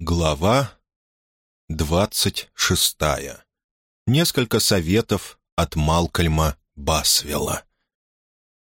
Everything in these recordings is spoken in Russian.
Глава двадцать шестая. Несколько советов от Малкольма Басвелла.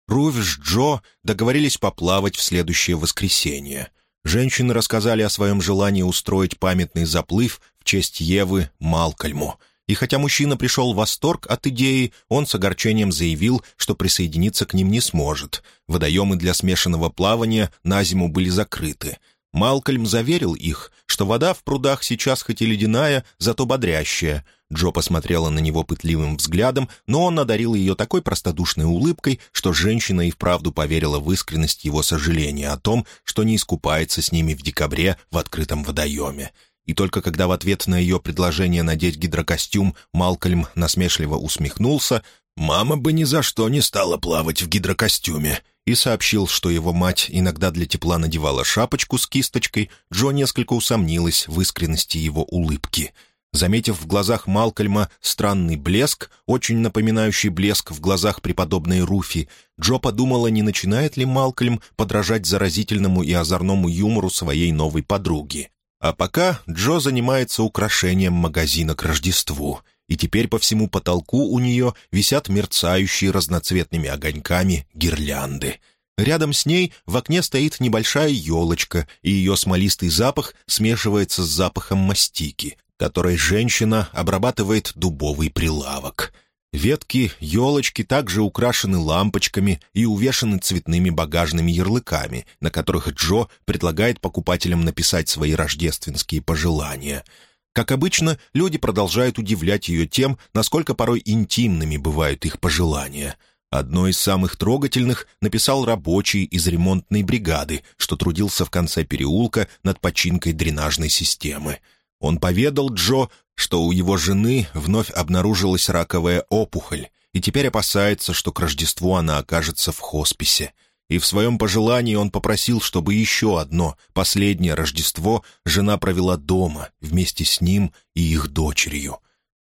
С Джо договорились поплавать в следующее воскресенье. Женщины рассказали о своем желании устроить памятный заплыв в честь Евы Малкольму. И хотя мужчина пришел в восторг от идеи, он с огорчением заявил, что присоединиться к ним не сможет. Водоемы для смешанного плавания на зиму были закрыты — Малкольм заверил их, что вода в прудах сейчас хоть и ледяная, зато бодрящая. Джо посмотрела на него пытливым взглядом, но он одарил ее такой простодушной улыбкой, что женщина и вправду поверила в искренность его сожаления о том, что не искупается с ними в декабре в открытом водоеме. И только когда в ответ на ее предложение надеть гидрокостюм Малкольм насмешливо усмехнулся, «Мама бы ни за что не стала плавать в гидрокостюме», и сообщил, что его мать иногда для тепла надевала шапочку с кисточкой, Джо несколько усомнилась в искренности его улыбки. Заметив в глазах Малкольма странный блеск, очень напоминающий блеск в глазах преподобной Руфи, Джо подумала, не начинает ли Малкольм подражать заразительному и озорному юмору своей новой подруги. А пока Джо занимается украшением магазина к Рождеству — и теперь по всему потолку у нее висят мерцающие разноцветными огоньками гирлянды. Рядом с ней в окне стоит небольшая елочка, и ее смолистый запах смешивается с запахом мастики, которой женщина обрабатывает дубовый прилавок. Ветки елочки также украшены лампочками и увешаны цветными багажными ярлыками, на которых Джо предлагает покупателям написать свои рождественские пожелания — как обычно, люди продолжают удивлять ее тем, насколько порой интимными бывают их пожелания. Одно из самых трогательных написал рабочий из ремонтной бригады, что трудился в конце переулка над починкой дренажной системы. Он поведал Джо, что у его жены вновь обнаружилась раковая опухоль, и теперь опасается, что к Рождеству она окажется в хосписе — и в своем пожелании он попросил, чтобы еще одно, последнее Рождество, жена провела дома, вместе с ним и их дочерью.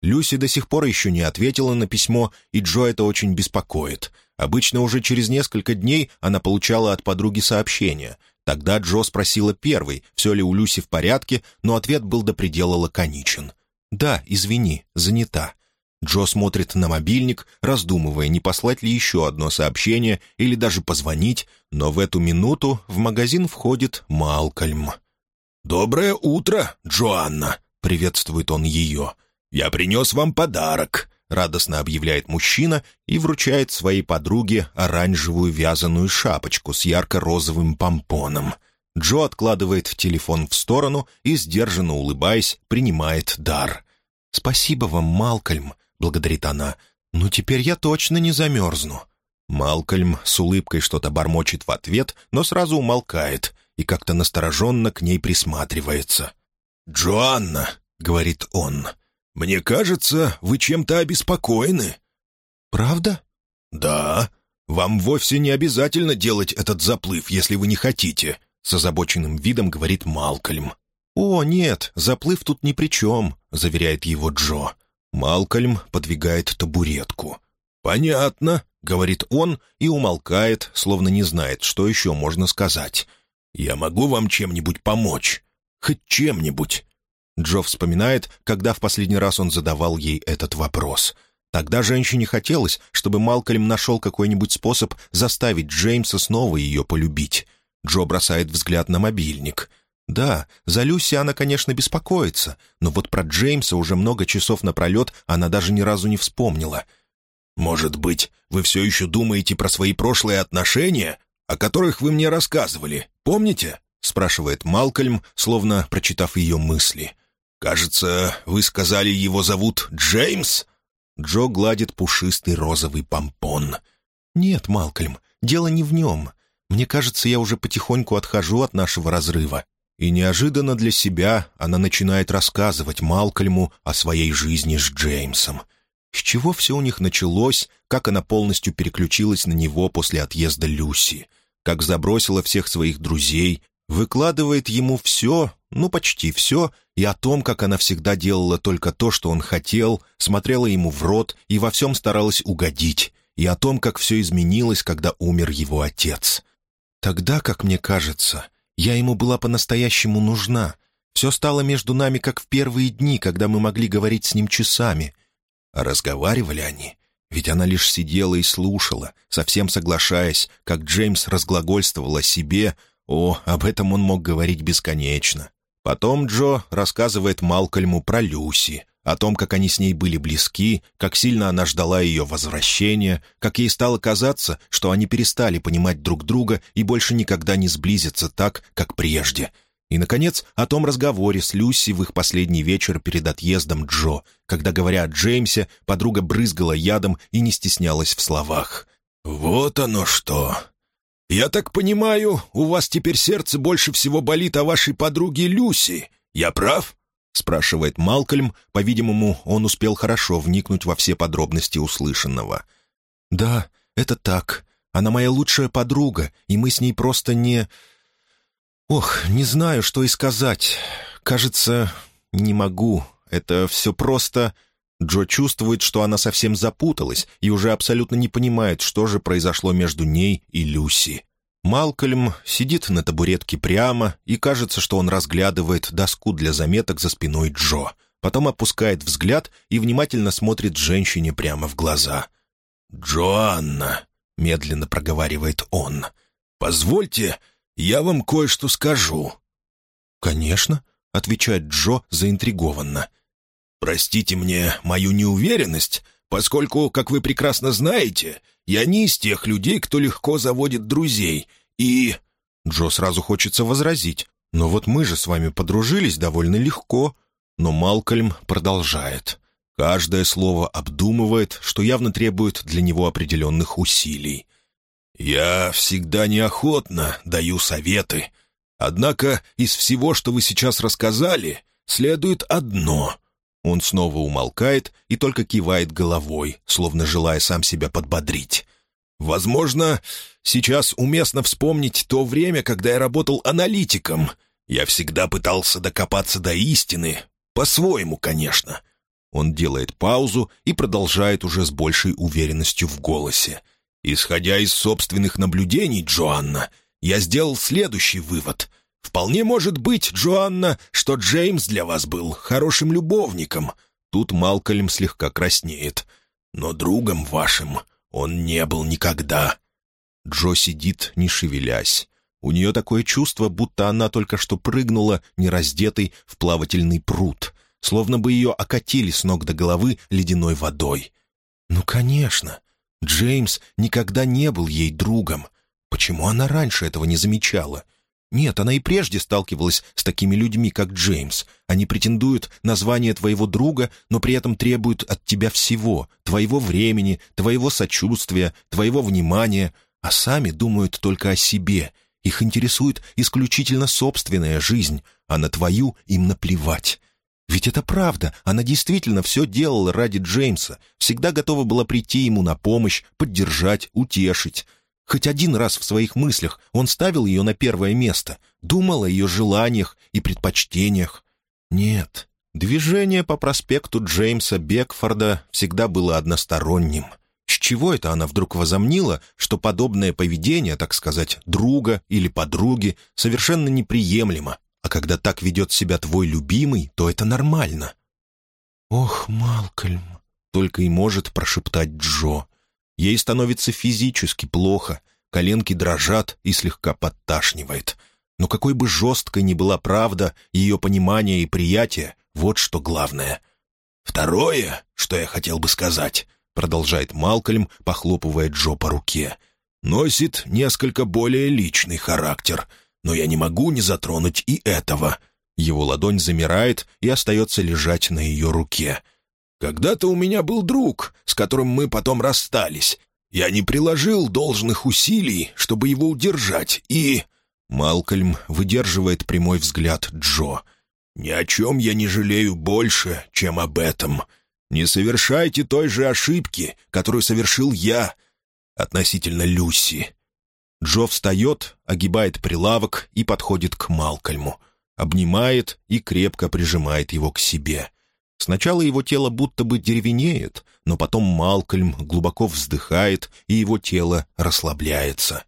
Люси до сих пор еще не ответила на письмо, и Джо это очень беспокоит. Обычно уже через несколько дней она получала от подруги сообщение. Тогда Джо спросила первой, все ли у Люси в порядке, но ответ был до предела лаконичен. «Да, извини, занята». Джо смотрит на мобильник, раздумывая, не послать ли еще одно сообщение или даже позвонить, но в эту минуту в магазин входит Малкольм. «Доброе утро, Джоанна!» — приветствует он ее. «Я принес вам подарок!» — радостно объявляет мужчина и вручает своей подруге оранжевую вязаную шапочку с ярко-розовым помпоном. Джо откладывает телефон в сторону и, сдержанно улыбаясь, принимает дар. «Спасибо вам, Малкольм благодарит она. «Ну, теперь я точно не замерзну». Малкольм с улыбкой что-то бормочет в ответ, но сразу умолкает и как-то настороженно к ней присматривается. «Джоанна», — говорит он, — «мне кажется, вы чем-то обеспокоены». «Правда?» «Да. Вам вовсе не обязательно делать этот заплыв, если вы не хотите», — с озабоченным видом говорит Малкольм. «О, нет, заплыв тут ни при чем», — заверяет его Джо. Малкольм подвигает табуретку. «Понятно», — говорит он и умолкает, словно не знает, что еще можно сказать. «Я могу вам чем-нибудь помочь? Хоть чем-нибудь?» Джо вспоминает, когда в последний раз он задавал ей этот вопрос. Тогда женщине хотелось, чтобы Малкольм нашел какой-нибудь способ заставить Джеймса снова ее полюбить. Джо бросает взгляд на мобильник — да, за Люси она, конечно, беспокоится, но вот про Джеймса уже много часов напролет она даже ни разу не вспомнила. «Может быть, вы все еще думаете про свои прошлые отношения, о которых вы мне рассказывали, помните?» — спрашивает Малкольм, словно прочитав ее мысли. «Кажется, вы сказали, его зовут Джеймс?» Джо гладит пушистый розовый помпон. «Нет, Малкольм, дело не в нем. Мне кажется, я уже потихоньку отхожу от нашего разрыва. И неожиданно для себя она начинает рассказывать Малкольму о своей жизни с Джеймсом. С чего все у них началось, как она полностью переключилась на него после отъезда Люси, как забросила всех своих друзей, выкладывает ему все, ну почти все, и о том, как она всегда делала только то, что он хотел, смотрела ему в рот и во всем старалась угодить, и о том, как все изменилось, когда умер его отец. Тогда, как мне кажется, я ему была по-настоящему нужна. Все стало между нами, как в первые дни, когда мы могли говорить с ним часами. А разговаривали они, ведь она лишь сидела и слушала, совсем соглашаясь, как Джеймс разглагольствовал о себе. О, об этом он мог говорить бесконечно. Потом Джо рассказывает Малкольму про Люси, о том, как они с ней были близки, как сильно она ждала ее возвращения, как ей стало казаться, что они перестали понимать друг друга и больше никогда не сблизятся так, как прежде. И, наконец, о том разговоре с Люси в их последний вечер перед отъездом Джо, когда, говоря о Джеймсе, подруга брызгала ядом и не стеснялась в словах. «Вот оно что! Я так понимаю, у вас теперь сердце больше всего болит о вашей подруге Люси. Я прав?» — спрашивает Малкольм. По-видимому, он успел хорошо вникнуть во все подробности услышанного. «Да, это так. Она моя лучшая подруга, и мы с ней просто не... Ох, не знаю, что и сказать. Кажется, не могу. Это все просто...» Джо чувствует, что она совсем запуталась и уже абсолютно не понимает, что же произошло между ней и Люси. Малкольм сидит на табуретке прямо, и кажется, что он разглядывает доску для заметок за спиной Джо. Потом опускает взгляд и внимательно смотрит женщине прямо в глаза. «Джоанна», — медленно проговаривает он, — «позвольте, я вам кое-что скажу». «Конечно», — отвечает Джо заинтригованно. «Простите мне мою неуверенность, поскольку, как вы прекрасно знаете, я не из тех людей, кто легко заводит друзей, и...» Джо сразу хочется возразить. «Но вот мы же с вами подружились довольно легко». Но Малкольм продолжает. Каждое слово обдумывает, что явно требует для него определенных усилий. «Я всегда неохотно даю советы. Однако из всего, что вы сейчас рассказали, следует одно. Он снова умолкает и только кивает головой, словно желая сам себя подбодрить. «Возможно, сейчас уместно вспомнить то время, когда я работал аналитиком. Я всегда пытался докопаться до истины. По-своему, конечно». Он делает паузу и продолжает уже с большей уверенностью в голосе. «Исходя из собственных наблюдений, Джоанна, я сделал следующий вывод — Вполне может быть, Джоанна, что Джеймс для вас был хорошим любовником». Тут Малкольм слегка краснеет. «Но другом вашим он не был никогда». Джо сидит, не шевелясь. У нее такое чувство, будто она только что прыгнула, нераздетой, в плавательный пруд, словно бы ее окатили с ног до головы ледяной водой. Ну, конечно, Джеймс никогда не был ей другом. Почему она раньше этого не замечала? Нет, она и прежде сталкивалась с такими людьми, как Джеймс. Они претендуют на звание твоего друга, но при этом требуют от тебя всего — твоего времени, твоего сочувствия, твоего внимания, а сами думают только о себе. Их интересует исключительно собственная жизнь, а на твою им наплевать. Ведь это правда, она действительно все делала ради Джеймса, всегда готова была прийти ему на помощь, поддержать, утешить. Хоть один раз в своих мыслях он ставил ее на первое место, думал о ее желаниях и предпочтениях. Нет, движение по проспекту Джеймса Бекфорда всегда было односторонним. С чего это она вдруг возомнила, что подобное поведение, так сказать, друга или подруги, совершенно неприемлемо, а когда так ведет себя твой любимый, то это нормально? «Ох, Малкольм!» — только и может прошептать Джо. Ей становится физически плохо, коленки дрожат и слегка подташнивает. Но какой бы жесткой ни была правда, ее понимание и приятие — вот что главное. «Второе, что я хотел бы сказать», — продолжает Малкольм, похлопывая Джо по руке, «носит несколько более личный характер, но я не могу не затронуть и этого». Его ладонь замирает и остается лежать на ее руке — когда-то у меня был друг, с которым мы потом расстались. Я не приложил должных усилий, чтобы его удержать, и...» Малкольм выдерживает прямой взгляд Джо. «Ни о чем я не жалею больше, чем об этом. Не совершайте той же ошибки, которую совершил я относительно Люси». Джо встает, огибает прилавок и подходит к Малкольму. Обнимает и крепко прижимает его к себе. Сначала его тело будто бы деревенеет, но потом Малкольм глубоко вздыхает, и его тело расслабляется.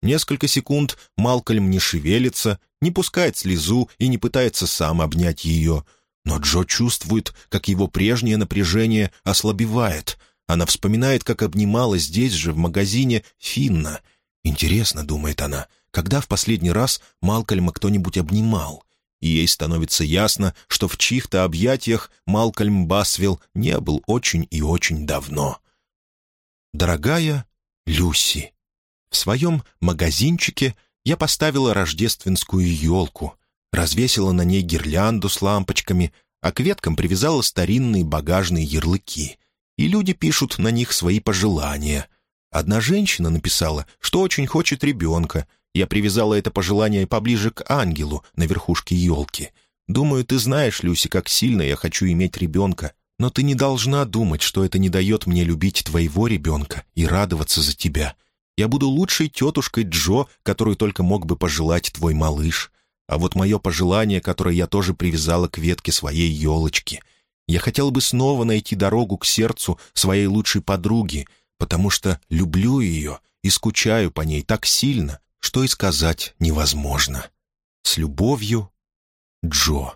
Несколько секунд Малкольм не шевелится, не пускает слезу и не пытается сам обнять ее. Но Джо чувствует, как его прежнее напряжение ослабевает. Она вспоминает, как обнимала здесь же, в магазине, Финна. «Интересно», — думает она, — «когда в последний раз Малкольма кто-нибудь обнимал?» И ей становится ясно, что в чьих-то объятиях Малкольм Басвилл не был очень и очень давно. «Дорогая Люси, в своем магазинчике я поставила рождественскую елку, развесила на ней гирлянду с лампочками, а к веткам привязала старинные багажные ярлыки. И люди пишут на них свои пожелания. Одна женщина написала, что очень хочет ребенка. Я привязала это пожелание поближе к ангелу на верхушке елки. Думаю, ты знаешь, Люси, как сильно я хочу иметь ребенка, но ты не должна думать, что это не дает мне любить твоего ребенка и радоваться за тебя. Я буду лучшей тетушкой Джо, которую только мог бы пожелать твой малыш. А вот мое пожелание, которое я тоже привязала к ветке своей елочки. Я хотел бы снова найти дорогу к сердцу своей лучшей подруги, потому что люблю ее и скучаю по ней так сильно, что и сказать невозможно. С любовью, Джо.